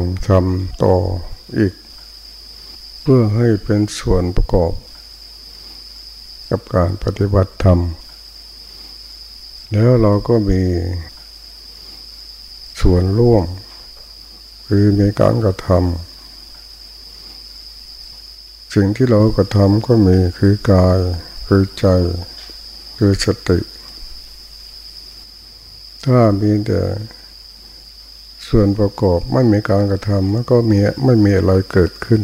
ฟังทำต่ออีก เพื่อให้เป็นส่วนประกอบ กับการปฏิบัติธรรม แล้วเราก็มีส่วนร่วม คือมีการกระทำสิ่งที่เรากระทำก็มีคือกาย คือใจ คือสติ ถ้ามีแต่ ส่วนประกอบไม่มีการกระทำมันก็มีไม่มีอะไรเกิดขึ้น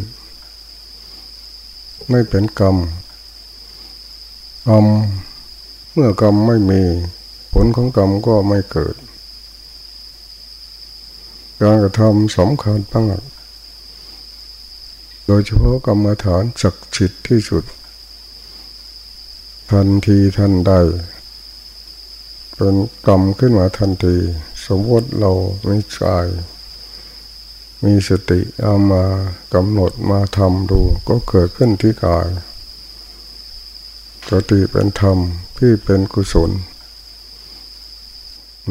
ไม่เป็นกรรมกรรมเมื่อกรรมไม่มี ผลของกรรมก็ไม่เกิด การกระทำสำคัญมากโดยเฉพาะกรรมฐานศักดิ์สิทธิ์ที่สุด ทันทีทันใด เป็นกรรมขึ้นมาทันที สมมติเราไม่ใจมีสติเอามากำหนดมาทำดู ก็เกิดขึ้นที่กาย สติเป็นธรรมที่เป็นกุศล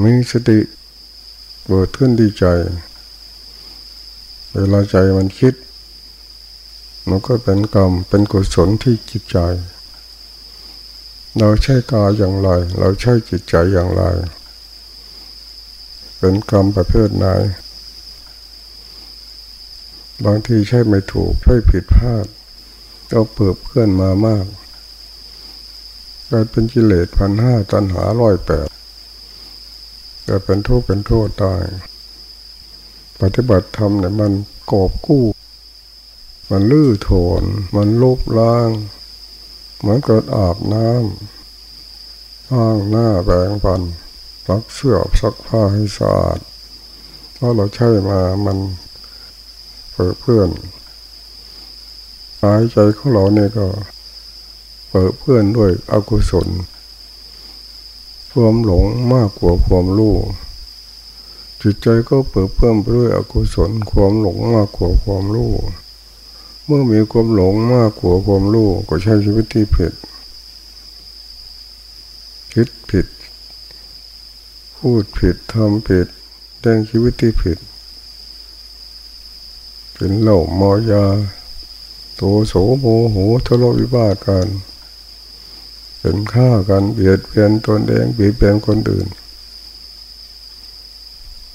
มีสติเกิดขึ้นที่ใจ เวลาใจมันคิด มันก็เป็นกรรมเป็นกุศลที่จิตใจ เราใช้กายอย่างไร เราใช้จิตใจอย่างไร เป็นกรรมประเภทไหน บางทีใช่ไม่ถูกใช่ผิดพลาดก็เปิดเพื่อนมามากกลายเป็นกิเลสพันห้าตันหาร้อยแปดเกิดเป็นทุกข์เป็นโทษตาย ปฏิบัติธรรมเนี่ยมันกอบกู้ มันลื้อโถน มันลบล้าง เหมือนเกิดอาบน้ำอ้างหน้าแปรงฟันรักเสื้อซักผ้าให้สะอาดเพราะเราใช้มามันเปิดเพื่อนหายใจของเราเนี่ยก็เปิดเพื่อนด้วยอกุศลความหลงมากกว่าความรู้จิตใจก็เปิดเพิ่มไปด้วยอกุศลความหลงมากกว่าความรู้ เมื่อมีความหลงมากกว่าความรู้ก็ใช้ชีวิตที่ผิด คิดผิด พูดผิดทำผิดแดงชีวิตที่ผิด เป็นเหล่ามอยาโตโสโมโหทะเลาะวิวาทกันเป็นฆ่ากันเบียดเบียนตนเองเบียดเบียนคนอื่น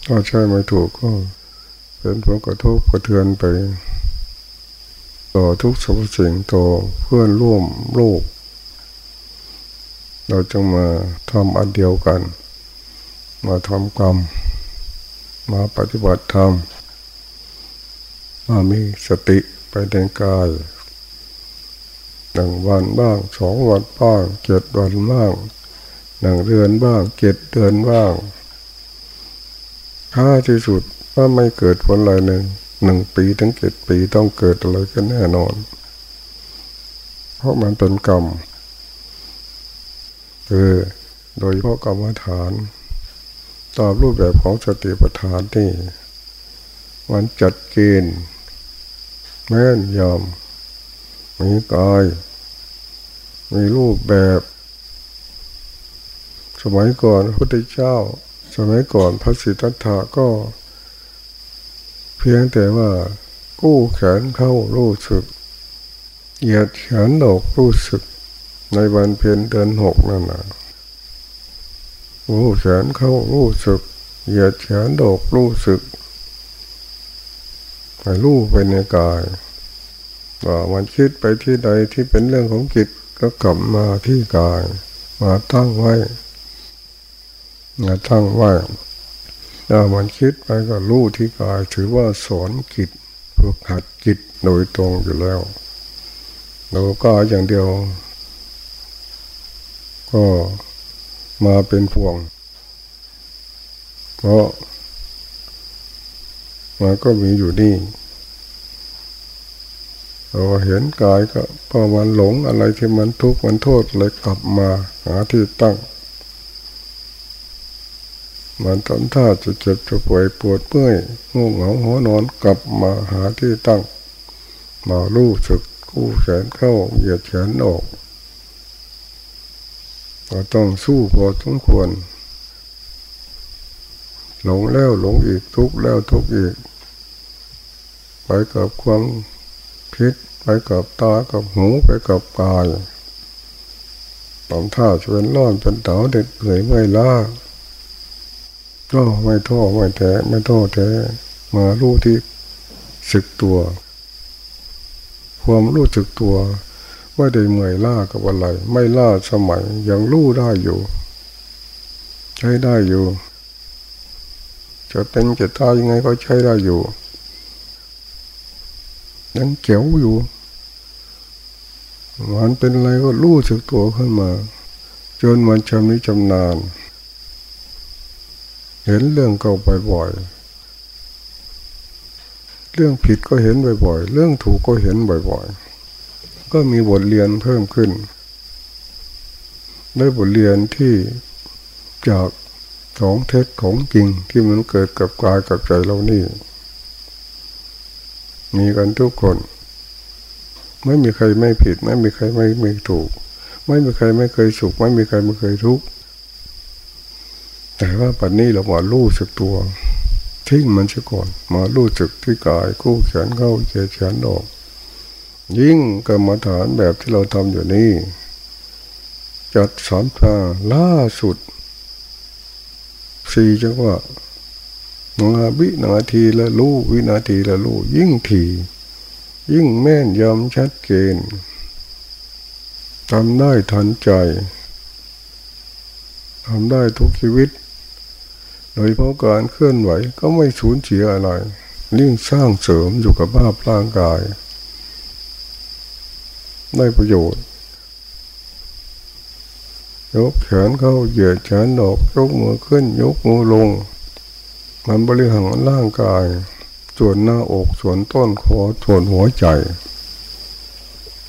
ถ้าใช่ไม่ถูกก็เป็นผลกระทบกระเทือนไป ต่อทุกสรรพสิ่งต่อเพื่อนร่วมโลก เราจึงมาทำอันเดียวกัน มาทำกรรม มาปฏิบัติธรรมมามีสติไปในกายหนึ่งวันบ้างสองวันบ้างเจ็ดวันบ้างหนึ่งเดือนบ้างเจ็ดเดือนบ้างถ้าที่สุดว่าไม่เกิดผลอะไรหนึ่ง หนึ่งปีถึงเจ็ดปีต้องเกิดอะไรกันแน่นอน เพราะมันเป็นกรรมคือโดยเพราะกรรมฐานตามรูปแบบของสติปัฏฐานนี่มันจัดเกณฑ์แม่นยำมีกาย มีรูปแบบ สมัยก่อนพระพุทธเจ้า สมัยก่อนพระสิทธัตถะก็ เพียงแต่ว่ากู้แขนเข้ารู้สึกเหยียดแขนออกรู้สึก ในวันเพียนเดือนหกนั่นนะกู้แขนเข้ารู้สึกเหยียดแขนออกรู้สึกไปรู้ไปในกายว่ามันคิดไปที่ใดที่เป็นเรื่องของจิตก็กลับมาที่กาย มาตั้งไว้มาตั้งไว้ ถ้ามันคิดไปก็รู้ที่กาย ถือว่าสอนกิจฝึกหัดกิจโดยตรงอยู่แล้วเราก็อย่างเดียว ก็มาเป็นพวง เพราะมันก็มีอยู่นี่เราเห็นกายก็พอมันหลงอะไรที่มันทุกข์มันโทษเลยกลับมาหาที่ตั้ง มันทำท่าจะเจ็บจะป่วยปวดเมื่อยง่วงเหงาหัวนอนกลับมาหาที่ตั้ง มาลู่สึกกู้แขนเข้าเหยียดแขนออกเราต้องสู้พอสมควร หลงแล้วหลงอีกทุกแล้วทุกอีก ไปกับความคิดไปกับตากับหูไปกับกายตอมท่าชวนร้อนเป็นเต๋าเด็ดเหนื่อยไม่ล้า ก็ไม่ท้อไม่แท้ไม่ท้อแท้มารู้ที่สึกตัว ความรู้สึกตัวไม่ได้เมื่อยล้ากับอะไร ไม่ล้าสมัยยังรู้ได้อยู่ ใช้ได้อยู่ จะเป็นจะตายยังไงก็ใช้ได้อยู่ยังเขียวอยู่มันเป็นอะไรก็รู้สึกตัวขึ้นมา จนมันชำนิชำนาญ เห็นเรื่องเก่าบ่อยๆ เรื่องผิดก็เห็นบ่อยๆ เรื่องถูกก็เห็นบ่อยๆ ก็มีบทเรียนเพิ่มขึ้น ได้บทเรียนที่จากของเท็จของจริงที่มันเกิดกับกายกับใจเรานี่ มีกันทุกคน ไม่มีใครไม่ผิด ไม่มีใครไม่ไม่ถูก ไม่มีใครไม่เคยสุข ไม่มีใครไม่เคยทุกข์ แต่ว่าปัจนี้เรามาลู่สึกตัวทิ้งมันเสียก่อนมาลู่สึกที่กายคู่แขนเข้าเขนออกยิ่งกรรมฐานแบบที่เราทำอยู่นี้จัดสามทาล่าสุดสี่จังว่านาวินาทีละลู่วินาทีละลู่ยิ่งถี่ยิ่งแม่นยำชัดเจนทำได้ทันใจทำได้ทุกชีวิต โดยเพราะการเคลื่อนไหวก็ไม่สูญเสียอะไรยิ่งสร้างเสริมอยู่กับภาพร่างกาย ได้ประโยชน์ ยกแขนเข้าเหยียดแขนออกยกมือขึ้น ยกมือลง มันบริหารร่างกาย ส่วนหน้าอกส่วนต้นคอส่วนหัวใจ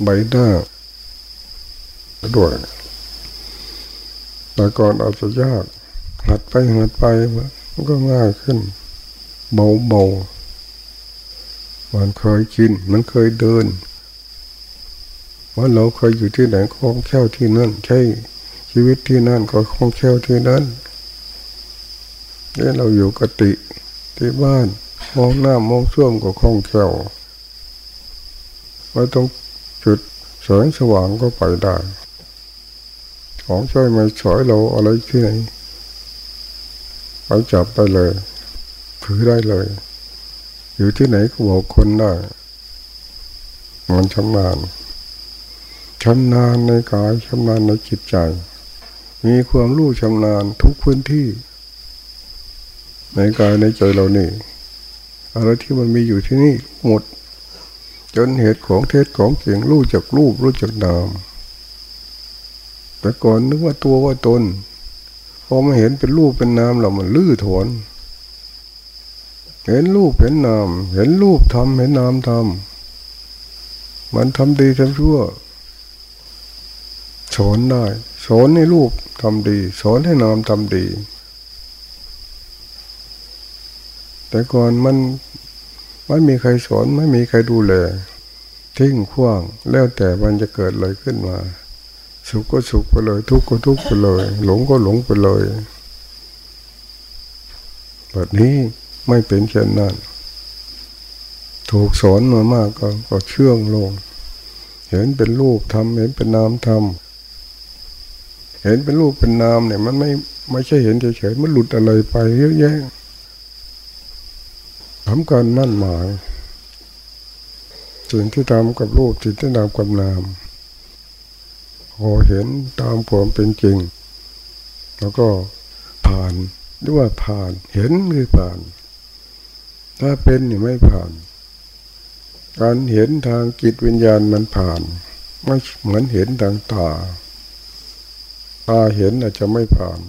ใบหน้าด้วยแต่ก่อนอาจจะยาก หัดไปหัดไปมันก็ง่ายขึ้น เบาเบามันเคยกิน มันเคยเดินว่าเราเคยอยู่ที่ไหนคล่องแคล่วที่นั่น ใช่ชีวิตที่นั่นก็คล่องแคล่วที่นั่นนี่เราอยู่กติที่บ้านมองหน้ามองช่วมก็คล่องแคล่วไม่ต้องจุดแสงสว่างก็ไปได้ ของช่วยไม่สอยเราอะไรที่ไหน ไปจับไปเลย ถือได้เลย อยู่ที่ไหนก็บอกคนได้มันชำนาญชำนาญในกายชำนาญในจิตใจ มีความรู้ชำนาญทุกพื้นที่ ในกายในใจเรานี่อะไรที่มันมีอยู่ที่นี่หมด จนเหตุของเทศของเสียงรู้จักรูปรู้จักนาม แต่ก่อนนึกว่าตัวว่าตน อมาเห็นเป็นรูปเป็นนามเรามันลื้อถอนเห็นรูปเห็นนาม เห็นรูปทำเห็นนามทำมันทำดีทำชั่วสอนได้สอนให้รูปทำดีสอนให้นามทำดี แต่ก่อนมันไม่มีใครสอนไม่มีใครดูแลทิ้งขว้างแล้วแต่มันจะเกิดอะไรขึ้นมา สุขก็สุขไปเลย ทุกข์ก็ทุกข์ไปเลย หลงก็หลงไปเลยแบบนี้ไม่เป็นเช่นนั้นถูกสอนมามากก็ก็เชื่องลง เห็นเป็นรูปทำเห็นเป็นนามทำเห็นเป็นรูปเป็นนามเนี่ย มันไม่ไม่ใช่เห็นเฉยๆมันหลุดอะไรไปเยอะแยะทำการมั่นหมายสิ่งที่ทำกับรูปสิ่งที่ทำกับนาม พอเห็นตามความเป็นจริง แล้วก็ผ่านหรือว่าผ่านเห็นหรือผ่าน ถ้าเป็นนี่ไม่ผ่าน การเห็นทางจิตวิญญาณมันผ่าน ไม่เหมือนเห็นทางตาตาเห็นอาจจะไม่ผ่าน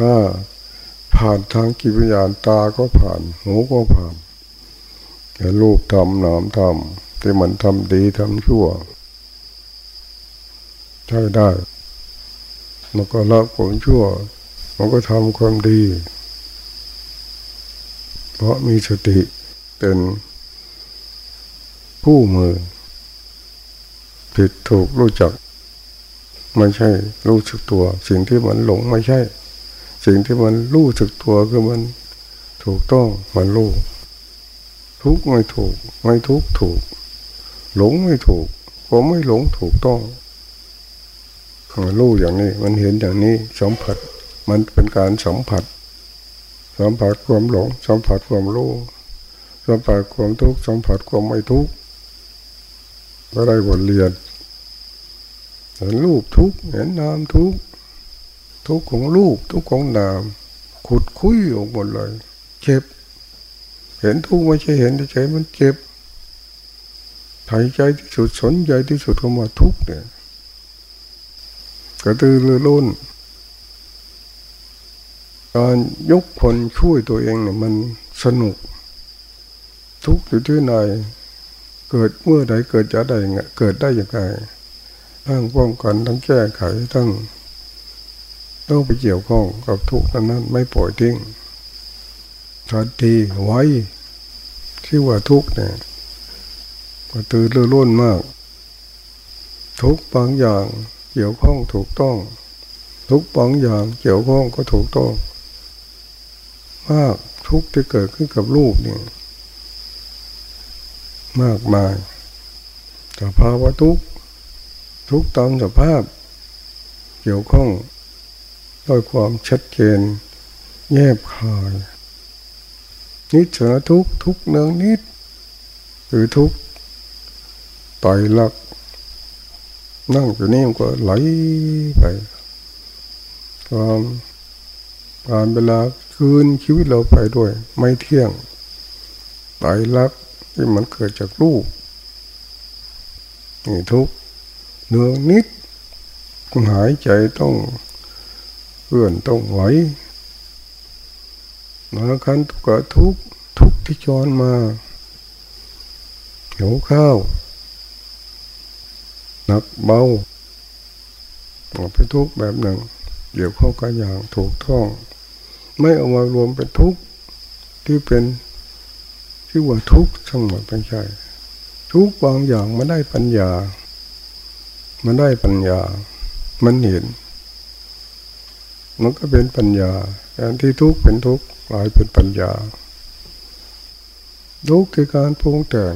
ถ้าผ่านทางกิวิญญาณตาก็ผ่าน หูก็ผ่านแต่รูปทำนามทำที่มันทำดีทำชั่ว ใช่ได้ มันก็ละผลชั่ว มันก็ทำความดี เพราะมีสติเป็นผู้มือ ผิดถูกรู้จัก ไม่ใช่รู้สึกตัว สิ่งที่มันหลงไม่ใช่ สิ่งที่มันรู้สึกตัวคือมันถูกต้องมันรู้ทุกไม่ถูก ไม่ทุกถูก หลงไม่ถูกผมไม่หลงถูกต้อง รู้อย่างนี้ มันเห็นอย่างนี้สัมผัส มันเป็นการสัมผัส สัมผัสความหลง สัมผัสความรู้ สัมผัสความทุกข์ สัมผัสความไม่ทุกข์ ก็ได้บทเรียน เห็นรูปทุกข์ เห็นนามทุกข์ ทุกข์ของรูป ทุกข์ของนาม ขุดคุยออกหมดเลย เจ็บ เห็นทุกข์ไม่ใช่เห็นเฉยมันเจ็บใส่ใจที่สุดสนใจที่สุดก็มาทุกข์เนี่ย กระตือรือร้นการยกคนช่วยตัวเองเนี่ยมันสนุก ทุกอยู่ที่ไหนเกิดเมื่อใดเกิดจะได้เกิดได้อย่างไรทั้งป้องกันทั้งแก้ไขทั้งต้องไปเกี่ยวข้องกับทุกนั้นไม่ปล่อยทิ้งทันทีไว้ที่ว่าทุกเนี่ยก็ตื่นเรื่อนมาก ทุกบางอย่าง เกี่ยวข้องถูกต้อง ทุกบางอย่างเกี่ยวข้องก็ถูกต้อง มากทุกที่เกิดขึ้นกับลูกเนี่ยมากมายสภาวะทุกทุกตามสภาพ เกี่ยวข้องด้วยความชัดเจนแยบคายนิสาทุกทุกเนืองนิด หรือทุกต่อยลัก นั่งอยู่นี่มันก็ไหลไปความการเวลาคืนชีวิตเราไปด้วย ไม่เที่ยงต่อยลักที่มันเกิดจากรูปนี่ทุกเนือนิดหายใจต้องเพื่อนต้องไหวบาครั้งก็ทุกทุกที่จอนมาหิวข้าว หนักเบาเป็นทุกข์แบบหนึ่งเดี๋ยวเข้ากันอย่างถูกต้อง ไม่เอามารวมเป็นทุกข์ที่เป็นที่ว่าทุกข์ทั้งหมดเป็นใช่ทุกบางอย่างมันได้ปัญญา มันได้ปัญญา มันเห็น มันก็เป็นปัญญาการที่ทุกข์เป็นทุกข์กลายเป็นปัญญาทุกข์คือการปรุงแต่ง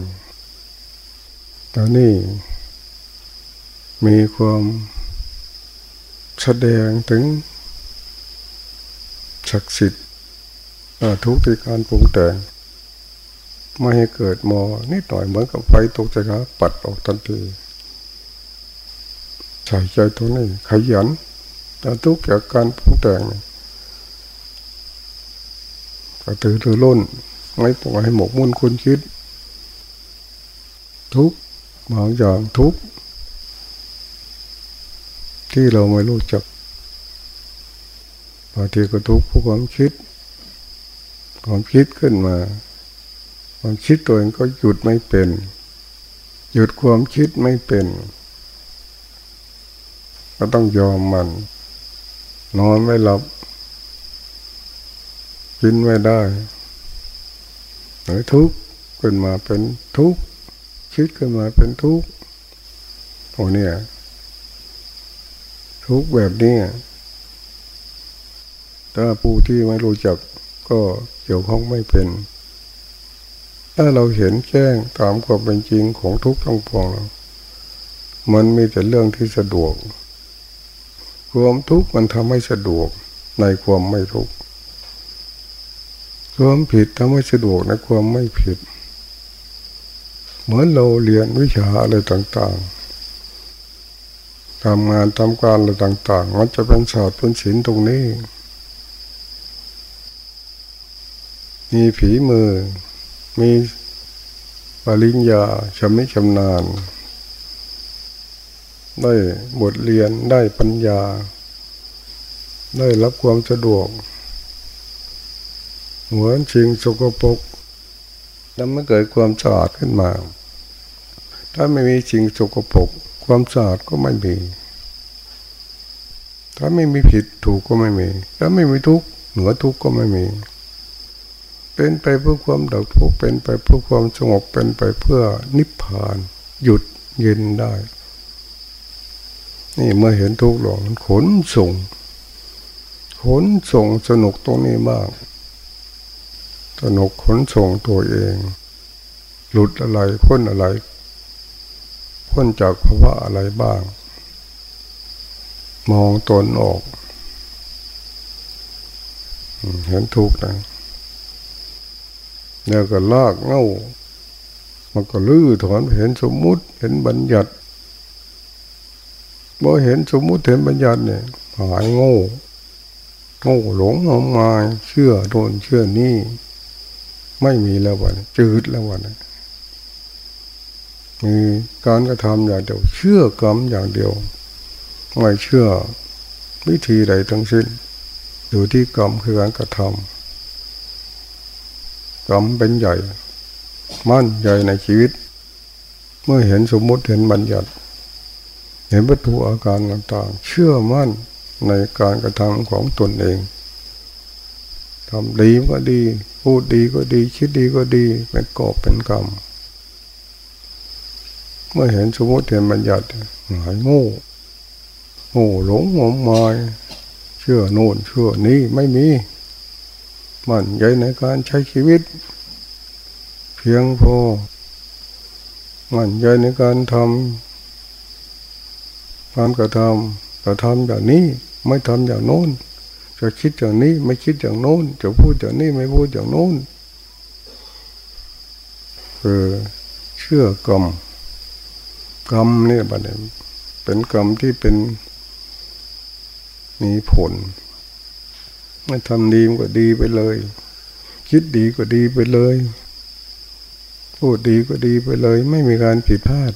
ตอนนี้ มีความแสดงถึงศักดิ์สิทธิ์ทุกข์ที่การปรุงแต่งไม่ให้เกิดมอนิดหน่อยเหมือนกับไฟตกใจครับปัดออกทันทีใส่ใจตรงนี้ขยันแต่ทุกอย่างการปรุงแต่งกระตือรือร้นไม่ปล่อยให้หมกมุ่นคุณคิด ทุกบางอย่างทุก ที่เราไม่รู้จักบางทีก็ทุกข์เพราะความคิด ความคิดขึ้นมา ความคิดตัวเองก็หยุดไม่เป็น หยุดความคิดไม่เป็น ก็ต้องยอมมัน นอนไม่หลับกินไม่ได้หรือทุกข์ขึ้นมาเป็นทุกข์คิดขึ้นมาเป็นทุกข์โอ้เนี่ย ทุกแบบนี้ถ้าผู้ที่ไม่รู้จักก็เกี่ยวข้องไม่เป็น ถ้าเราเห็นแจ้งตามความเป็นจริงของทุกทั้งปวงมันมีแต่เรื่องที่สะดวก ความทุกข์มันทำให้สะดวกในความไม่ทุกข์ความผิดทำให้สะดวกในความไม่ผิด เหมือนเราเรียนวิชาอะไรต่าง ๆ ทำงานทำการอะไรต่าง ๆ มันจะเป็นศาสตร์เป็นศิลป์ตรงนี้ มีผีมือ มีปริญญาชำนิชำนาญ ได้บทเรียนได้ปัญญา ได้รับความสะดวกเหมือนชิงสกปรกแล้วไม่เกิดความสะอาดขึ้นมา ถ้าไม่มีชิงสกปรก ความสะอาดก็ไม่มี ถ้าไม่มีผิดถูกก็ไม่มี ถ้าไม่มีทุกข์เหนือทุกข์ก็ไม่มี เป็นไปเพื่อความดับทุกข์เป็นไปเพื่อความสงบเป็นไปเพื่อนิพพาน หยุดเย็นได้ นี่เมื่อเห็นทุกข์หลงขนส่ง ขนส่งสนุกตรงนี้มาก สนุกขนส่งตัวเอง หลุดอะไรพ้นอะไร พ้นจากภาวะอะไรบ้าง มองตนออกเห็นทุกข์นะแล้วก็ลากเง่ามันก็ลื้อถอนเห็นสมมุติเห็นบัญญัติบ่เห็นสมมุติเห็นบัญญัติเนี่ยหายโง่โง่หลงงมงายเชื่อโดนเชื่อนี่ ไม่มีแล้ววันจืดแล้ววัน มีการกระทำอย่างเดียว เชื่อกรรมอย่างเดียว ไม่เชื่อวิธีใดทั้งสิ้น อยู่ที่กรรมคือการกระทำกรรมเป็นใหญ่ มั่นใหญ่ในชีวิต เมื่อเห็นสมมุติเห็นบัญญัติ เห็นวัตถุอาการต่างๆ เชื่อมั่นในการกระทำของตนเองทำดีก็ดี พูดดีก็ดี คิดดีก็ดี เป็นกอบเป็นกรรม เมื่อเห็นสมมติเห็นบัญญัติหายโง่โง่หลงงมงายเชื่อโน่นเชื่อนี้ไม่มี มันใหญ่ในการใช้ชีวิต เพียงพอ มันใหญ่ในการทำการกระทำกระทำอย่างนี้ไม่ทำอย่างโน้น จะคิดอย่างนี้ไม่คิดอย่างโน้น จะพูดอย่างนี้ไม่พูดอย่างโน้นคือเชื่อกรรม กรรมเนี่ยบัดนี้เป็นกรรมที่เป็นมีผลไม่ทำดีก็ดีไปเลย คิดดีก็ดีไปเลย พูดดีก็ดีไปเลย ไม่มีการผิดพลาด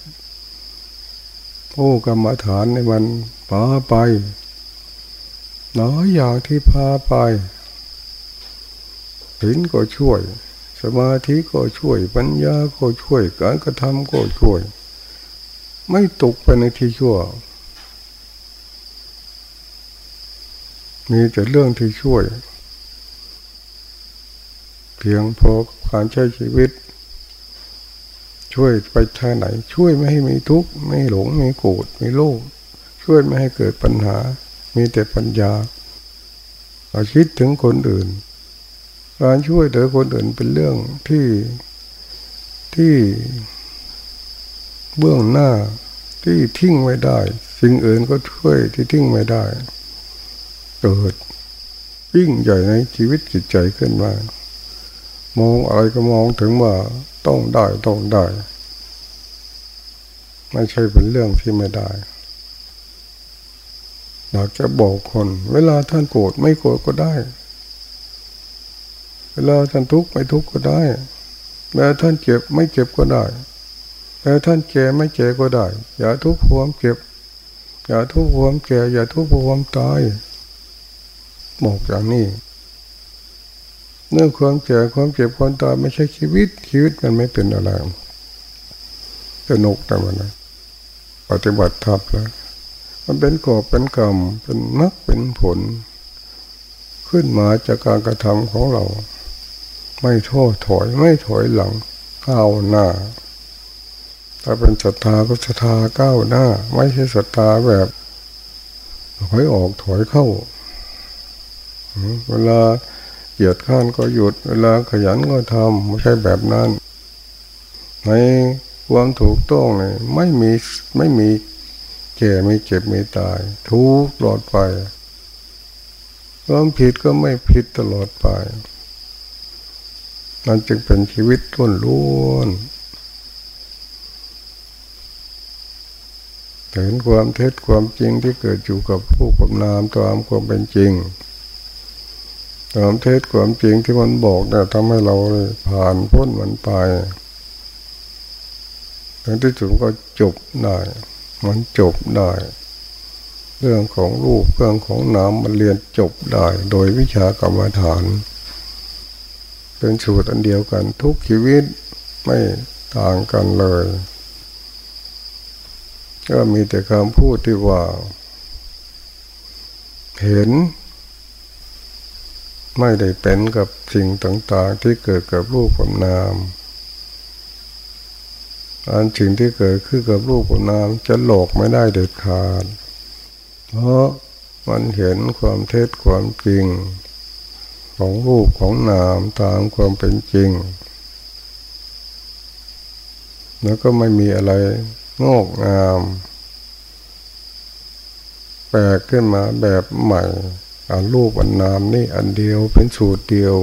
โอ้กรรมฐานในมันพาไปหลายอย่างที่พาไปหินก็ช่วย สมาธิก็ช่วย ปัญญาก็ช่วย การกระทำก็ช่วย ไม่ตกไปในที่ชั่ว มีแต่เรื่องที่ช่วย เพียงพอการใช้ชีวิต ช่วยไปทางไหน ช่วยไม่ให้มีทุกข์ไม่หลงไม่โกรธไม่โลภช่วยไม่ให้เกิดปัญหา มีแต่ปัญญาเราคิดถึงคนอื่น การช่วยเหลือคนอื่นเป็นเรื่องที่ที่ เบื้องหน้าที่ทิ้งไม่ได้ สิ่งอื่นก็ช่วยที่ทิ้งไม่ได้ เกิดยิ่งใหญ่ในชีวิตจิตใจขึ้นมามองอะไรก็มองถึงว่าต้องได้ต้องได้ ไม่ใช่เป็นเรื่องที่ไม่ได้อยากจะบอกคน เวลาท่านโกรธไม่โกรธก็ได้ เวลาท่านทุกข์ไม่ทุกข์ก็ได้เวลาท่านเจ็บไม่เจ็บก็ได้ เวลาท่านแก่ไม่แก่ก็ได้ อย่าทุกข์ความเจ็บ อย่าทุกข์ความแก่ อย่าทุกข์ความตายบอกอย่างนี้เรื่องความแก่ความเจ็บความตายไม่ใช่ชีวิต ชีวิตมันไม่เป็นอะไรสนุกแต่มันนะปฏิบัติทับแล้ว มันเป็นกอบเป็นกรรมเป็นมรรคเป็นผล ขึ้นมาจากการกระทำของเรา ไม่ท้อถอยไม่ถอยหลังก้าวหน้า ถ้าเป็นศรัทธาก็ศรัทธาก้าวหน้า ไม่ใช่ศรัทธาแบบถอยออกถอยเข้า เวลาเหยียดข้านก็หยุด เวลาขยันก็ทำไม่ใช่แบบนั้น ในความถูกต้องเนี่ยไม่มีไม่มีแก่ไม่เจ็บไม่ตาย ทุกตลอดไปความผิดก็ไม่ผิดตลอดไปมันจึงเป็นชีวิตล้วนล้วน เห็นความเท็จความจริงที่เกิดอยู่กับผู้กับนามตามความเป็นจริงความเท็จความจริงที่มันบอกเนี่ยทำให้เราผ่านพ้นมันไปถึงที่สุดก็จบได้ มันจบได้ เรื่องของรูปเรื่องของน้ำมันเรียนจบได้ โดยวิชากรรมฐาน เป็นสูตรอันเดียวกันทุกชีวิตไม่ต่างกันเลย ก็มีแต่คำพูดที่ว่า เห็น ไม่ได้เป็นกับสิ่งต่าง ๆ ที่เกิดกับรูปกับนามอันสิ่งที่เกิดขึ้นกับรูปกับนามจะหลอกไม่ได้เด็ดขาด เพราะมันเห็นความเท็จความจริง ของรูปของนามตามความเป็นจริง แล้วก็ไม่มีอะไร งอกงามแปลกขึ้นมาแบบใหม่อันรูปอันนามนี่อันเดียวเป็นสูตรเดียว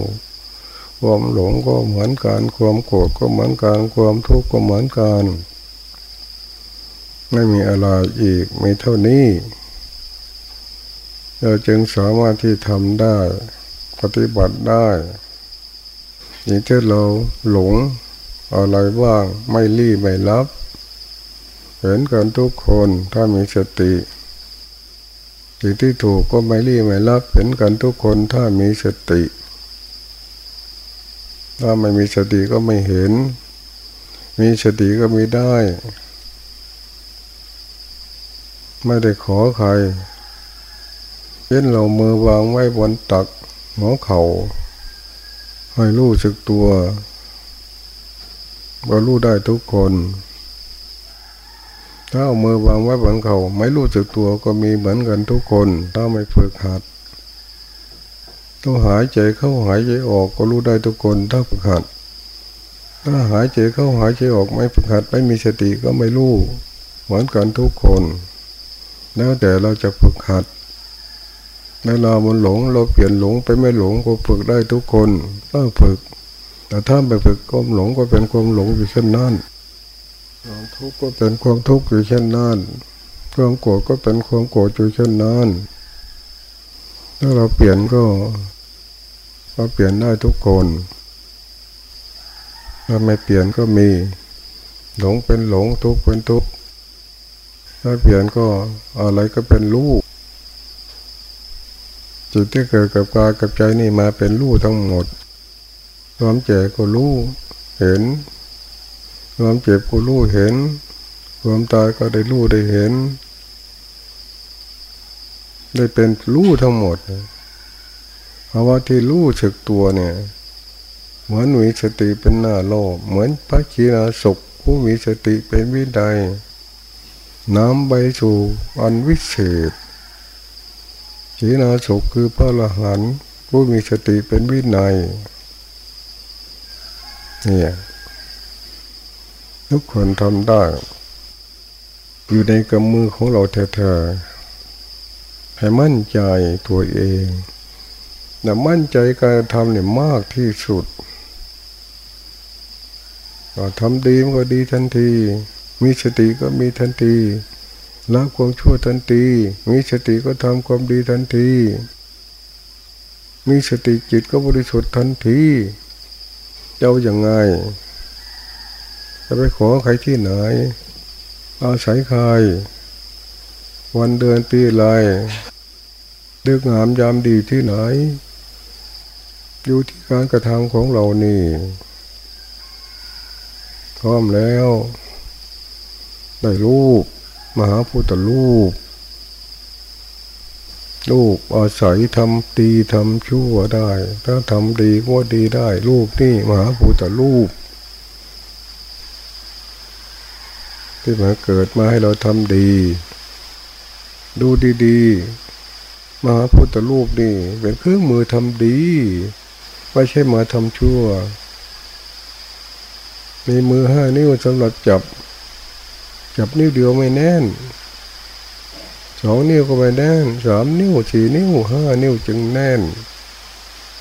ความหลงก็เหมือนกัน ความโกรธก็เหมือนกัน ความทุกข์ก็เหมือนกัน ไม่มีอะไรอีกมีเท่านี้ เราจึงสามารถที่ทำได้ ปฏิบัติได้อย่างเช่เราหลงอะไรบ้างไม่รีไม่รับ เห็นกันทุกคนถ้ามีสติสิ่งที่ถูกก็ไม่รีไม่รับเห็นกันทุกคนถ้ามีสติ ถ้าไม่มีสติก็ไม่เห็น มีสติก็มีได้ ไม่ได้ขอใครเช่นเรามือวางไว้บนตักหัวเขา่าให้รู้สึกตัวก็รู้ได้ทุกคน ถ้าเอามือวางไว้บนเขาไม่รู้สึกตัวก็มีเหมือนกันทุกคน ถ้าไม่ฝึกหัดต้องหายใจเข้าหายใจออกก็รู้ได้ทุกคนถ้าฝึกหัด ถ้าหายใจเข้าหายใจออกไม่ฝึกหัดไม่มีสติก็ไม่รู้เหมือนกันทุกคน แล้วแต่เราจะฝึกหัดเวลามันหลงเราเปลี่ยนหลงไปไม่หลงก็ฝึกได้ทุกคนต้องฝึก แต่ถ้าไปฝึกความหลงก็เป็นความหลงอยู่เช่นนั้น ความทุกข์ก็เป็นความทุกข์อยู่เช่นนั้นความโกรธก็เป็นความโกรธอยู่เช่นนั้นถ้าเราเปลี่ยนก็เราเปลี่ยนได้ทุกคนถ้าไม่เปลี่ยนก็มี หลงเป็นหลงทุกข์เป็นทุกข์ถ้าเปลี่ยนก็อะไรก็เป็นรูปจิตที่เกิดกับกายกับใจนี่มาเป็นรู้ทั้งหมด ความเจ็บก็รู้เห็น ความเจ็บก็รู้เห็น ความตายก็ได้รู้ได้เห็น ได้เป็นรู้ทั้งหมดเพราะว่าที่รู้สึกตัวเนี่ย เหมือนมีสติเป็นหน้าโลก เหมือนพระชีนาศกผู้มีสติเป็นวิไดน้ำใบสู่อันวิเศษขีนาศกคือพระละหันผู้มีสติเป็นวินัยเนี่ย ทุกคนทำได้ อยู่ในกำมือของเราแท้ๆให้มั่นใจตัวเองแต่มั่นใจการทำเนี่ยมากที่สุดทำดีมันก็ดีทันที มีสติก็มีทันทีละความชั่วทันที มีสติก็ทำความดีทันที มีสติจิตก็บริสุทธิ์ทันที เจ้าอย่างไง จะไปขอใครที่ไหน อาศัยใคร วันเดือนปีอะไรเดือกงามยามดีที่ไหน อยู่ที่การกระทำของเรานี่พร้อมแล้ว ได้รูป มหาพุทธรูปรูปอาศัยทำดีทำชั่วได้ ถ้าทำดีก็ดีได้ รูปนี่มหาพุทธรูป ที่มาเกิดมาให้เราทำดี ดูดีๆมาพุทธรูปนี่เป็นเครื่องมือทำดีไม่ใช่มาทำชั่ว มีมือห้านิ้วสำหรับจับ จับนิ้วเดียวไม่แน่นสองนิ้วก็ไม่แน่นสามนิ้วสี่นิ้วห้านิ้วจึงแน่น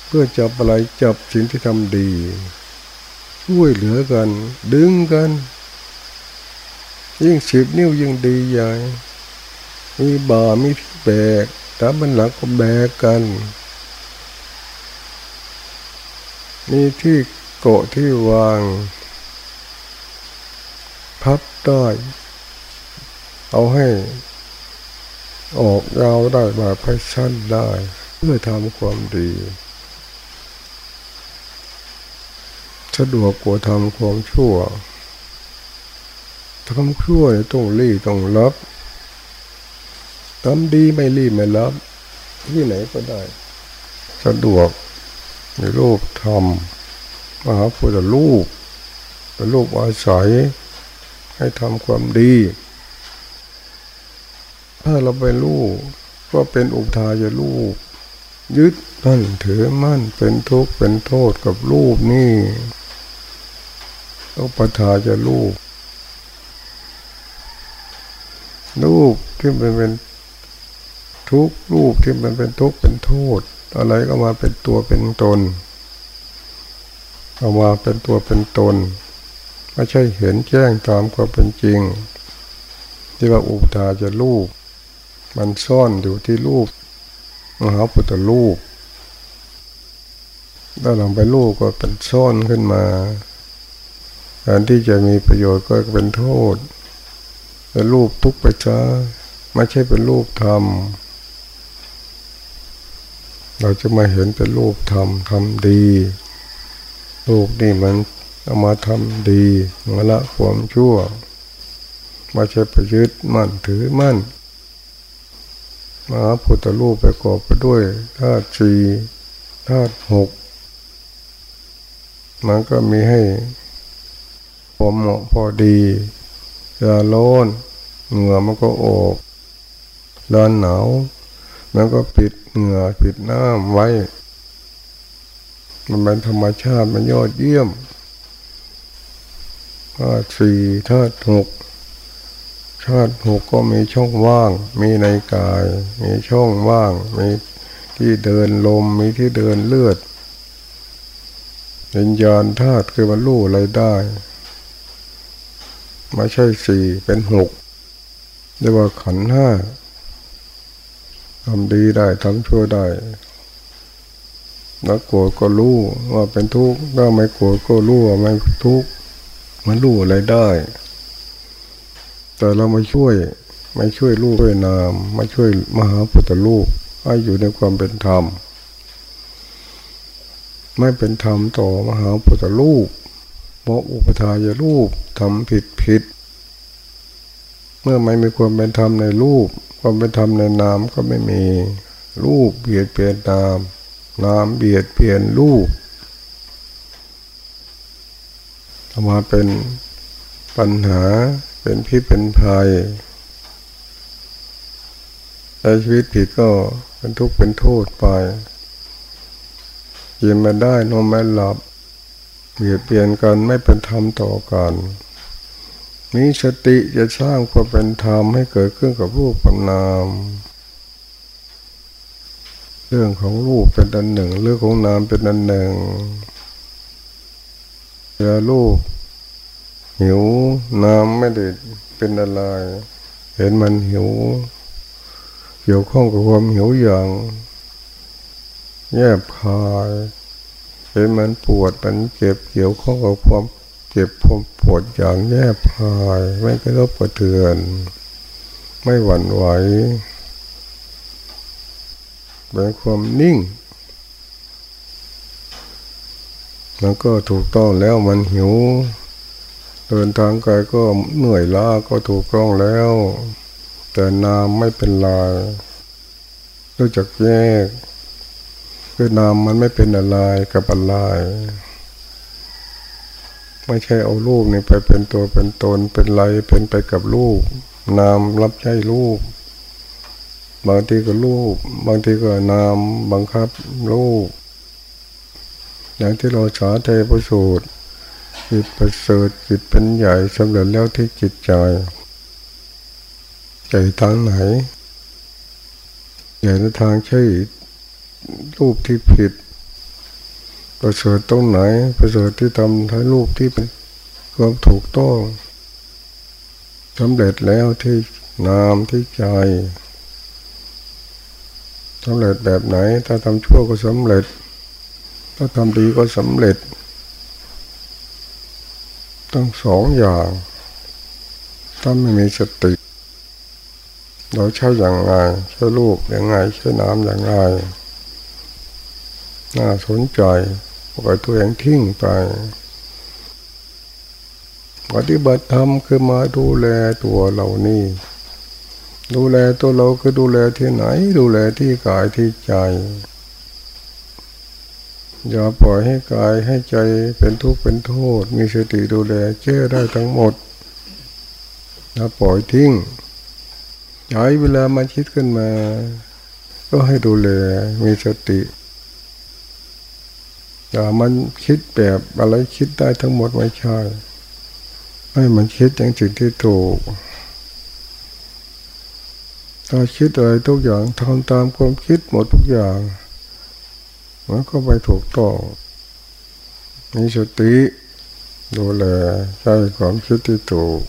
เพื่อจับอะไรจับสิ่งที่ทำดี ช่วยเหลือกัน ดึงกัน ยิ่งสิบนิ้วยิ่งดีใหญ่ มีบ่ามีที่แบกถ้ามันหลักก็แบกกัน มีที่เกาะที่วาง พับได้ เอาให้ ออกยาวได้มาไปสั้นได้ เพื่อทำความดี สะดวกกว่าทำความชั่ว ทำชั่วต้องรีต้องรับทำดีไม่รีไม่รับ ที่ไหนก็ได้ สะดวกในรูปทำมหาพุทธรูปเป็นรูปอาศัย ให้ทำความดี ถ้าเราไปรู้ก็เป็นอุปทายรูปยึดมั่นถือมั่นเป็นทุกข์เป็นโทษกับรูปนี่อุปทาจะรูป รูปที่มันเป็นทุกรูปที่มันเป็นทุกข์เป็นโทษ อะไรก็มาเป็นตัวเป็นตนเอามาเป็นตัวเป็นตน ไม่ใช่เห็นแจ้งตามความเป็นจริง ที่ว่าอุปทาจะรูป มันซ่อนอยู่ที่รูปมหาพุทธรูปถ้าลองไปรูปก็เป็นซ่อนขึ้นมาการที่จะมีประโยชน์ก็เป็นโทษ เป็นรูปทุกประจาไม่ใช่เป็นรูปธรรม เราจะมาเห็นเป็นรูปธรรมทำดี รูปนี่มันเอามาทำดีมาละความชั่วมาใช้ประยุทธ์มั่นถือมั่นมาพุทธรูปไปกอบไปด้วยธาตุสี่ธาตุหกมันก็มีให้พอเหมาะพอดี ยาโลนเหงื่อมันก็ออกร้อนหนาวมันก็ปิดเหงื่อปิดน้ำไว้ มันเป็นธรรมชาติมันยอดเยี่ยมธาตุสี่ธาตุหกธาตุหกก็มีช่องว่าง มีในกาย มีช่องว่าง มีที่เดินลม มีที่เดินเลือดวิญญาณธาตุคือมันรู้อะไรได้ ไม่ใช่สี่เป็นหกเรียกว่าขันห้าทำดีได้ทำชั่วได้นักโกรธก็รู้ว่าเป็นทุกข์ถ้าไม่โกรธก็รู้ว่าไม่ทุกข์มันรู้อะไรได้ แต่เราไม่ช่วย ไม่ช่วยลูกด้วยนามไม่ช่วยมหาพุทธลูกให้อยู่ในความเป็นธรรม ไม่เป็นธรรมต่อมหาพุทธลูก เพราะอุปทายรูปทำผิดผิด เมื่อไม่มีความเป็นธรรมในรูป ความเป็นธรรมในนามก็ไม่มี รูปเบียดเปลี่ยนนาม นามเบียดเปลี่ยนรูปมาเป็นปัญหาเป็นพิษเป็นภัยใช้ชีวิตผิดก็เป็นทุกข์เป็นโทษไปยินมาได้นอนไม่หลับ เบียดเปลี่ยนกันไม่เป็นธรรมต่อกันมีสติจะสร้างความเป็นธรรมให้เกิดขึ้นกับรูปกับนาม เรื่องของรูปเป็นอันหนึ่ง เรื่องของนามเป็นอันหนึ่งเวลารูปหิวน้ำไม่ได้เป็นอะไร เห็นมันหิว เกี่ยวข้องกับความหิวอย่าง แยบคาย เห็นมันปวดมันเจ็บเกี่ยวข้องกับความเจ็บผมปวดอย่างแยบคายไม่กระทบกระเทือน ไม่หวั่นไหวเป็นความนิ่ง มันก็ถูกต้องแล้วมันหิว เดินทางไกลก็เหนื่อยล้าก็ถูกต้องแล้ว แต่นามไม่เป็นลายรู้จักแยก คือนามมันไม่เป็นอะไรกับอะไรไม่ใช่เอารูปนี่ไปเป็นตัวเป็นตนเป็นไรเป็นไปกับรูป นามรับใช้รูป บางทีก็รูป บางทีก็นามบังคับรูป อย่างที่เราสาเทประสูตรจิตประเสริฐจิตเป็นใหญ่สำเร็จแล้วที่จิตใจใจทางไหนใหญ่ในทางใช่ รูปที่ผิดประเสริฐตรงไหนประเสริฐที่ทำท้ายรูปที่เป็นความถูกต้องสำเร็จแล้วที่นามที่ใจสำเร็จแบบไหน ถ้าทำชั่วก็สำเร็จ ถ้าทำดีก็สำเร็จตั้งสองอย่างถ้าไม่มีสติ เราใช้อย่างไงใช้รูปอย่างไงใช้น้ำอย่างไง น่าสนใจปล่อยตัวเองทิ้งไปปฏิบัติธรรมคือมาดูแลตัวเรานี่ดูแลตัวเราคือดูแลที่ไหน ดูแลที่กายที่ใจ อย่าปล่อยให้กายให้ใจเป็นทุกข์เป็นโทษ มีสติดูแลแก้ได้ทั้งหมดอย่าปล่อยทิ้งใช้เวลามาคิดขึ้นมา ก็ให้ดูแลมีสติ อย่ามันคิดแบบอะไรคิดได้ทั้งหมดไม่ใช่ให้มันคิดอย่างสิ่งที่ถูกถ้าคิดอะไรทุกอย่างทำตามความคิดหมดทุกอย่างมันก็ไปถูกต้องมีสติดูแลใช้ความคิดที่ถูก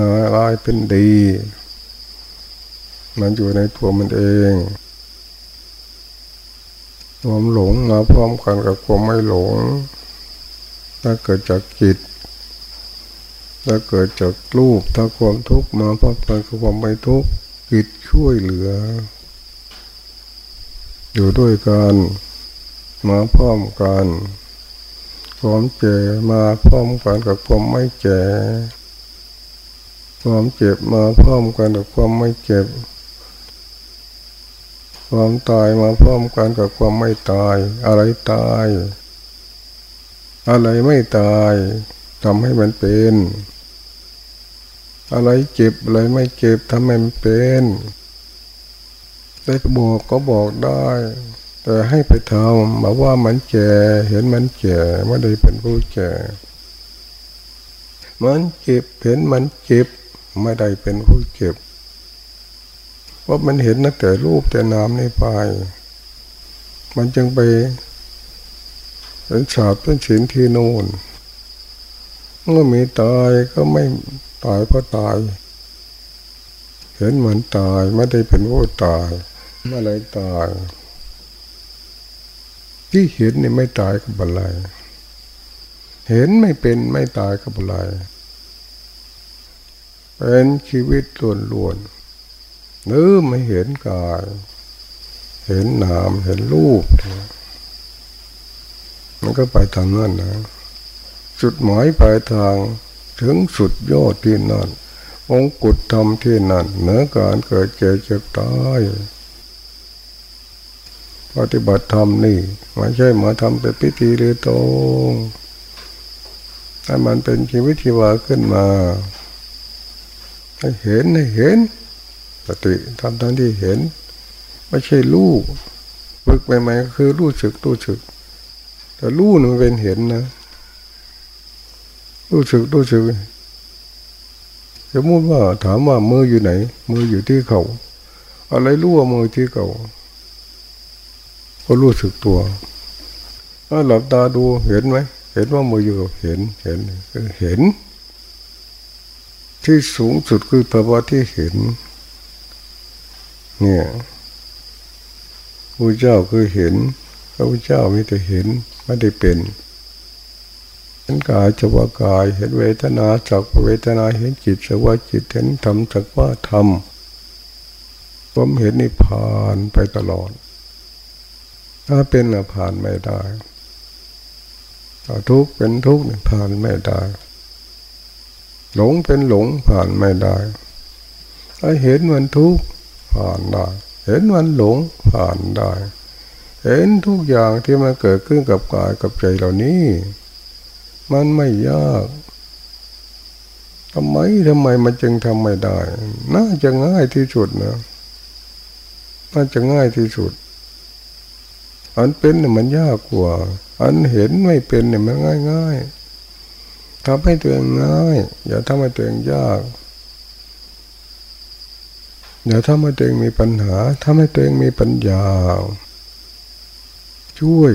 น้อยร้ายเป็นดี มันอยู่ในตัวมันเอง ความหลงมาพร้อมกันกับความไม่หลง ถ้าเกิดจากจิต ถ้าเกิดจากรูป ถ้าความทุกข์มาพร้อมกันกับความไม่ทุกข์จิตช่วยเหลือ อยู่ด้วยกันมาพร้อมกันความเจ็บมาพร้อมกันกับความไม่เจ็บความเจ็บมาพร้อมกันกับความไม่เจ็บ ความตายมาพร้อมกันกับความไม่ตาย อะไรตาย อะไรไม่ตายทำให้มันเป็น อะไรเจ็บอะไรไม่เจ็บทำให้มันเป็นได้บอกก็บอกได้ แต่ให้ไปทำมาว่ามันแก่เห็นมันแก่ไม่ได้เป็นผู้แก่มันเจ็บเห็นมันเจ็บไม่ได้เป็นผู้เจ็บ ว่ามันเห็นนักแต่รูปแต่นามในไป มันจึงไปเป็นฉาบเป็นศีลที่โน่นเมื่อมีตายก็ไม่ตายเพราะตาย เห็นเหมือนตายไม่ได้เป็นผู้ตายเมื่อไรตาย ที่เห็นนี่ไม่ตายกับอะไร เห็นไม่เป็นไม่ตายกับอะไรเป็นชีวิตล้วนๆ นื้อไม่เห็นกาย เห็นนามเห็นรูป มันก็ไปทางนั้นนะจุดหมายปลายทางถึงสุดยอดที่นั่น องกุฎธรรมที่นั่นเหนือการเกิดเจ็บเจ็บตายปฏิบัติธรรมนี่ไม่ใช่มาทำเป็นพิธีหรือตรงให้มันเป็นชีวิตชีวาขึ้นมาให้เห็นให้เห็น สติทำทั้งที่เห็น ไม่ใช่รู้ฝึกใหม่ๆก็คือรู้สึกรู้สึก แต่รู้มันเป็นเห็นนะรู้สึกรู้สึกสมมติว่าถามว่ามืออยู่ไหน มืออยู่ที่เขา อะไรรู้ว่ามือที่เขาก็รู้สึกตัวถ้าหลับตาดูเห็นไหมเห็นว่ามืออยู่เห็นเห็นเห็น ที่สูงสุดคือภาวะที่เห็น เนี่ยพระเจ้าคือเห็นพระเจ้าไม่ได้เห็นไม่ได้เป็นเห็นกายจะว่ากายเห็นเวทนาสักเวทนาเห็นจิตสักว่าจิตเห็นธรรมสักว่าธรรมผมเห็นนิพพานไปตลอด ถ้าเป็นผ่านไม่ได้ถ้าทุกข์เป็นทุกข์ผ่านไม่ได้ หลงเป็นหลงผ่านไม่ได้ถ้าเห็นมันทุกข์ ผ่านได้ เห็นมันหลงผ่านได้ เห็นทุกอย่างที่มันเกิดขึ้นกับกายกับใจเหล่านี้ มันไม่ยากทำไมทำไมมันจึงทำไม่ได้ น่าจะง่ายที่สุดนะ น่าจะง่ายที่สุด อันเป็นเนี่ยมันยากกว่า อันเห็นไม่เป็นเนี่ยมันง่ายง่ายทำให้ตัวเองง่าย อย่าทำให้ตัวเองยาก อย่าทำให้ตัวเองมีปัญหาทำให้ตัวเองมีปัญญา ช่วย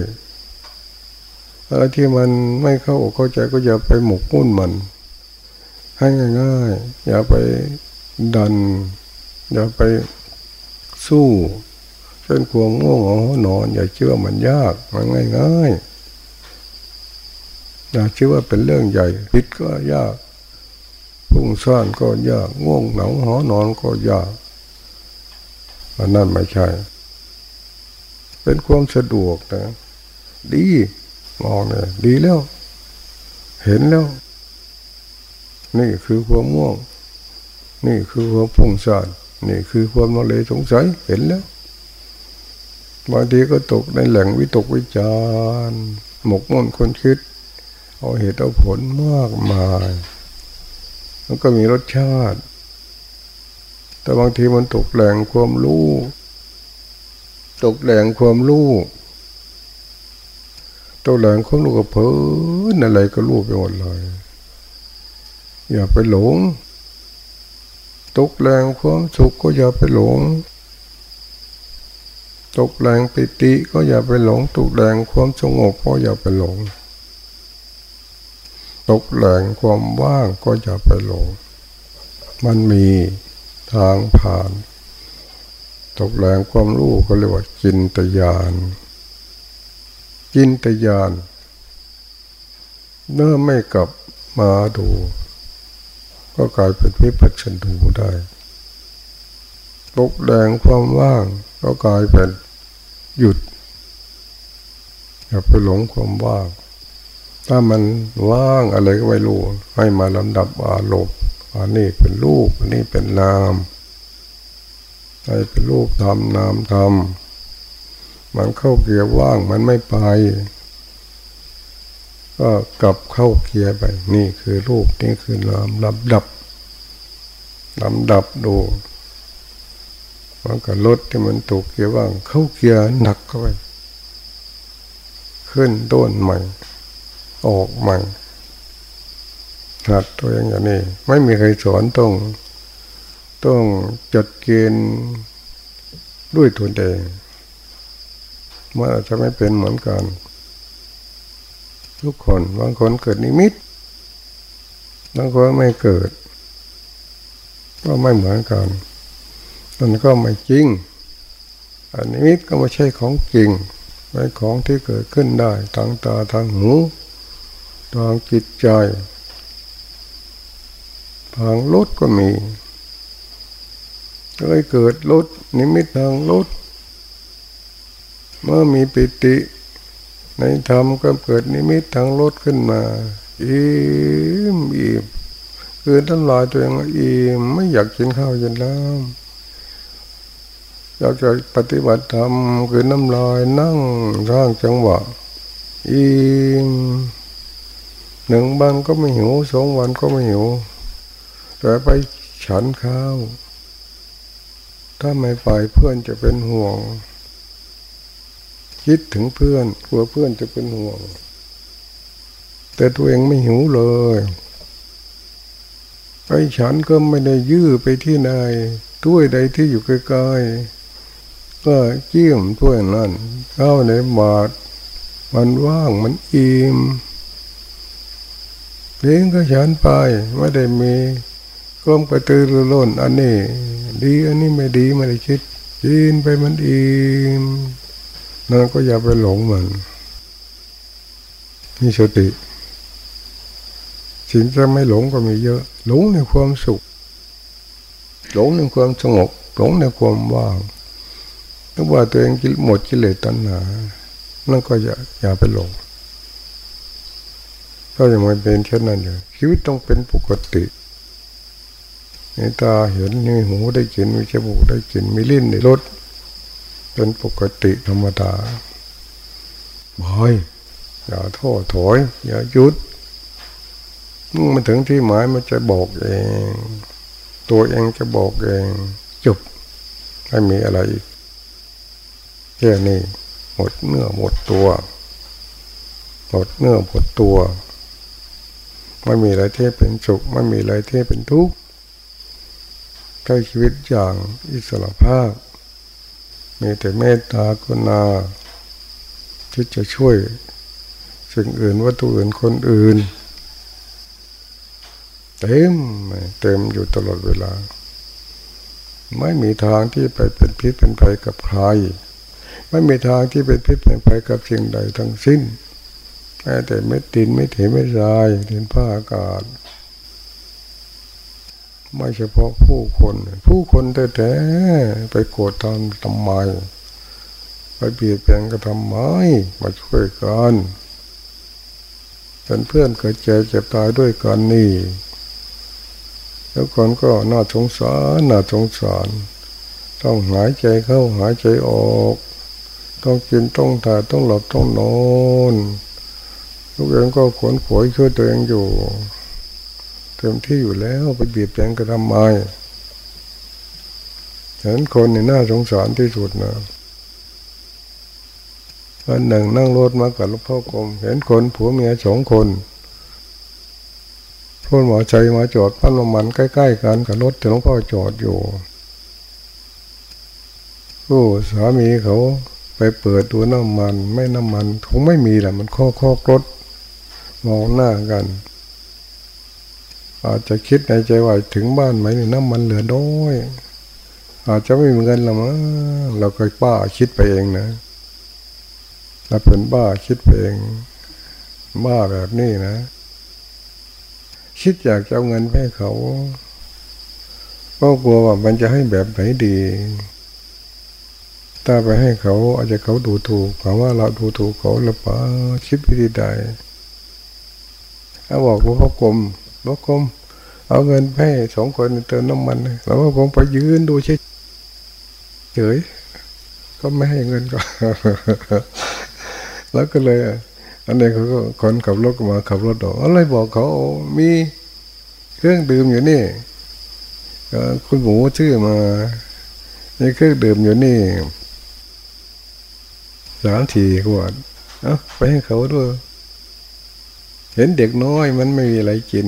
อะไรที่มันไม่เข้าเข้าใจก็อย่าไปหมกมุ่นมัน ให้ง่ายๆ อย่าไปดัน อย่าไปสู้เช่นความง่วงเอนอน อย่าเชื่อมันยากมันง่ายง่ายอย่าเชื่อว่าเป็นเรื่องใหญ่พิดก็ยากพุ่งซ่านก็ยากง่วงหนาวหอนอนก็ยาก อันนั้นไม่ใช่ เป็นความสะดวกนะ ดีมองเนี่ยดีแล้ว เห็นแล้ว นี่คือความง่วง นี่คือความพุ่งซ่านนี่คือความนอเลยสงสัยเห็นแล้วบางทีก็ตกในแหล่งวิตกวิจารหมกมุ่นคนคิด เอาเหตุเอาผลมากมาย มันก็มีรสชาติ แต่บางทีมันตกแหล่งความรู้ตกแหล่งความรู้ตกแหล่งความรู้ก็เพ้ออะไรก็รู้ไปหมดเลย อย่าไปหลง ตกแรงความสุขก็อย่าไปหลง ตกแรงปิติก็อย่าไปหลง ตกแรงความสงบก็อย่าไปหลง ตกแรงความว่างก็อย่าไปหลง มันมี ทางผ่าน ตกแรงความรู้ก็เรียกว่าจินตยาน จินตยานเมื่อไม่กลับมาดู ก็กลายเป็นวิปัสสนูได้ตกแดงความว่าง ก็กลายเป็นหยุดอย่าไปหลงความว่าง ถ้ามันว่างอะไรก็ไม่รู้ ให้มาลำดับอารมณ์ อันนี้เป็นรูปอันนี้เป็นนามอะไรเป็นรูปทำนามทำมันเข้าเกียร์ว่างมันไม่ไป ก็กลับเข้าเกียร์ไป นี่คือรูปนี่คือลำลำดับลำดับดูมันกับรถที่มันตกเกียร์ว่าง เข้าเกียร์หนักเข้าไป ขึ้นต้นใหม่ ออกใหม่ หัดตัวอย่างนี้ ไม่มีใครสอนต้อง ต้องจัดเกณฑ์ด้วยตัวเองมันอาจจะไม่เป็นเหมือนกัน ทุกคนบางคนเกิดนิมิตบางคนไม่เกิด ก็ไม่เหมือนกันมันก็ไม่จริงอันนิมิตก็ไม่ใช่ของจริงไม่ของที่เกิดขึ้นได้ทางตาทางหูทางจิตใจ ทางรถก็มีเคยเกิดรถนิมิตทางรถเมื่อมีปิติ ในธรรมก็เกิดนิมิตทางรถขึ้นมาอิ่มอิ่มคือท่านลอยตัวเองอิ่มไม่อยากกินข้าวเย็นแล้วอยากจะปฏิบัติธรรมคือน้ำลายนั่งร่างจังหวะอิ่มหนึ่งวันก็ไม่หิวสองวันก็ไม่หิว แต่ไปฉันข้าว ถ้าไม่ไปเพื่อนจะเป็นห่วง คิดถึงเพื่อนกลัวเพื่อนจะเป็นห่วง แต่ตัวเองไม่หิวเลยไปฉันก็ไม่ได้ยื้อไปที่ไหนถ้วยใดที่อยู่ใกล้ๆก็เกี่ยมถ้วยนั่นเข้าในบาดมันว่างมันอิ่มเลี้ยงก็ฉันไปไม่ได้มี ก้มกระตือรือร้นอันนี้ ดีอันนี้ไม่ดีไม่ได้คิดกินไปมันอิ่มนั่นก็อย่าไปหลงมันนี่สติสิ่งที่ไม่หลงก็มีเยอะ หลงในความสุข หลงในความสงบหลงในความว่างถ้าว่าตัวเองหมดกิเลสตัณหา นั่นก็อย่าอย่าไปหลงถ้าอย่างมันเป็นเช่นนั้นอยู่ชีวิตต้องเป็นปกติ มีตาเห็นมีหูได้กลิ่นมีจมูกได้กลิ่นมีลิ้นได้รสเป็นปกติธรรมดาบอยอย่าท้อถอย อย่าหยุดมึงมาถึงที่หมายมันจะบอกเอง ตัวเองจะบอกเองจบไม่มีอะไรอีกแค่นี้หมดเนื้อหมดตัวหมดเนื้อหมดตัว ไม่มีอะไรที่เป็นสุข ไม่มีอะไรที่เป็นทุกข์ ใช้ชีวิตอย่างอิสระภาพ มีแต่เมตตากรุณาที่จะช่วยสิ่งอื่นวัตถุอื่นคนอื่น เต็มเต็มอยู่ตลอดเวลา ไม่มีทางที่ไปเป็นพิษเป็นภัยกับใคร ไม่มีทางที่เป็นพิษเป็นภัยกับสิ่งใดทั้งสิ้นแม้แต่เม็ดดินไม่เถไม่รายเดินผ้าอากาศ ไม่เฉพาะผู้คน ผู้คนแท้ๆไปโกรธทำทำไมไปเบียดเบียนก็ทำไมมาช่วยกันเป็นเพื่อนเกิดเจ็บเจ็บตายด้วยกันนี่ แล้วคนก็น่าสงสารน่าสงสารต้องหายใจเข้าหายใจออก ต้องกินต้องถ่ายต้องหลับต้องนอนทุกอย่างก็ขวนขวยช่วยตัวเองอยู่ เต็มที่อยู่แล้วไปเบียดเบียนกันทำไมเห็นคนนี่น่าสงสารที่สุดนะวันหนึ่งนั่งรถมากับหลวงพ่อกรมเห็นคนผัวเมียสองคนพพนหมอใจมาจอดปั้นมันใกล้ๆกันกับรถที่หลวงพ่อจอดอยู่ผู้สามีเขาไปเปิดตัวน้ำมัน ไม่น้ำมันคงไม่มีแหละมันข้อข้อรถมองหน้ากัน อาจจะคิดในใจว่าถึงบ้านไหมนี่น้ำมันเหลือน้อยอาจจะไม่มีเงินละมั้งเราเคยป้าคิดไปเองนะเราเป็นบ้าคิดไปเอง บ้าแบบนี้นะ คิดอยากจะเอาเงินให้เขาก็กลัวว่ามันจะให้แบบไหนดี ถ้าไปให้เขา อาจจะเขาดูถูกเขาว่าเราดูถูกเขาหรือเปล่าคิดวิธีใดเขาบอกว่าเขากลม รถกลมเอาเงินให้สองคนเติมน้ำมันเราก็คงไปยืนดูเฉยเฉยก็ไม่ให้เงินก็แล้วก็เลยอันนี้เขาก็คนขับรถมาขับรถออกอะไรบอกเขามีเครื่องดื่มอยู่นี่คุณหมูชื่อมามีเครื่องดื่มอยู่นี่สามทีขวดเอาไปให้เขาด้วย เห็นเด็กน้อยมันไม่มีอะไรกิน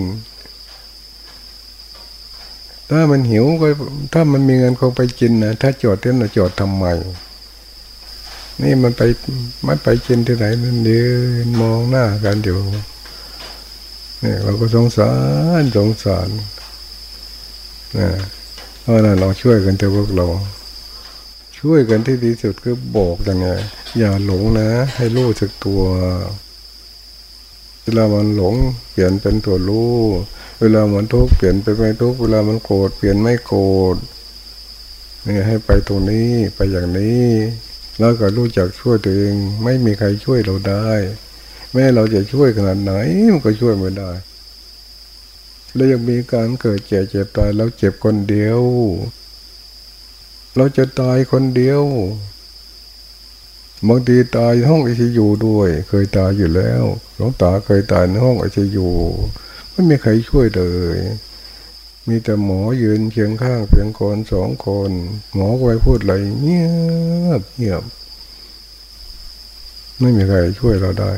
ถ้ามันหิวก็ถ้ามันมีเงินคงไปกินนะถ้าจอดเต้นจอดทำไมนี่มันไปมันไปกินที่ไหนมันเดินมองหน้ากันอยู่นี่เราก็สงสารสงสารนะเพราะนั้นเราช่วยกันเถอะพวกเรา ช่วยกันที่ดีสุดคือบอกยังไงอย่าหลงนะ ให้รู้สึกตัวเวลามันหลงเปลี่ยนเป็นตัวรู้ เวลามันทุกข์เปลี่ยนเป็นไม่ทุกข์เวลามันโกรธเปลี่ยนไม่โกรธนี่ให้ไปตรงนี้ไปอย่างนี้ แล้วก็รู้จักช่วยตัวเอง ไม่มีใครช่วยเราได้ แม้เราจะช่วยขนาดไหนมันก็ช่วยไม่ได้ แล้วยังมีการเกิดเจ็บเจ็บตายแล้วเจ็บคนเดียว เราจะตายคนเดียวบางทีตายห้องไอซียูด้วย เคยตายอยู่แล้วหลวงตาเคยตายในห้องไอซียู ไม่มีใครช่วยเลย มีแต่หมอยืนเคียงข้างเพียงคนสองคน หมอก็ไปพูดอะไรเงียบเงียบ ไม่มีใครช่วยเราได้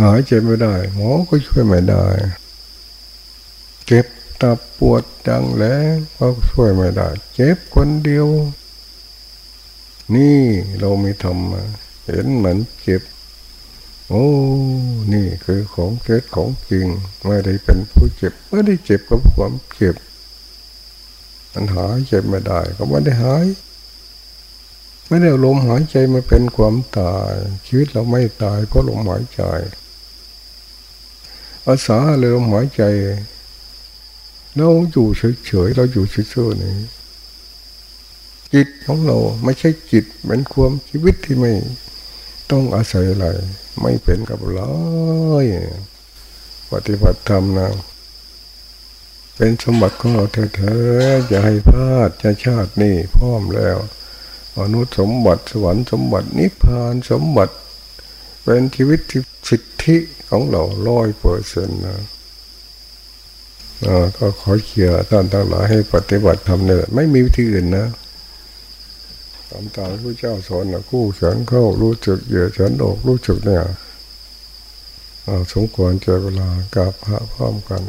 หายเจ็บไม่ได้ หมอก็ช่วยไม่ได้ เจ็บตับปวดจังแล้วก็ช่วยไม่ได้ เจ็บคนเดียว นี่เราไม่ทำมาเห็นเหมือนเจ็บ โอ้ นี่คือของเกิดของจริงไม่ได้เป็นผู้เจ็บไม่ได้เจ็บกับความเจ็บมันหายเจ็บไม่ได้ ก็ไม่ได้หาย ไม่ได้ลมหายใจมาเป็นความตายชีวิตเราไม่ตายเพราะลมหายใจอาสาเลยลมหายใจเราอยู่เฉยๆเราอยู่เฉยๆนี่จิตของเราไม่ใช่จิตเป็นความชีวิตที่ไม่ต้องอาศัยอะไร ไม่เป็นกับเราปฏิบัติธรรมนะเป็นสมบัติของเราเถอะๆอย่าให้พลาดจะชาตินี่พร้อมแล้วมนุษย์สมบัติสวรรค์สมบัตินิพพานสมบัติ เป็นชีวิตที่สิทธิของเราร้อยเปอร์เซ็นต์นะก็ขอเขียร์ท่านทั้งหลายให้ปฏิบัติทำเนินไม่มีวิธีอื่นนะ ตามตามพระเจ้าสอนนะคู่ฉันเข้ารู้จักเหยื่อฉันออกรู้จักเนี่ยสมควรเจอเวลากับพระพร้อมกัน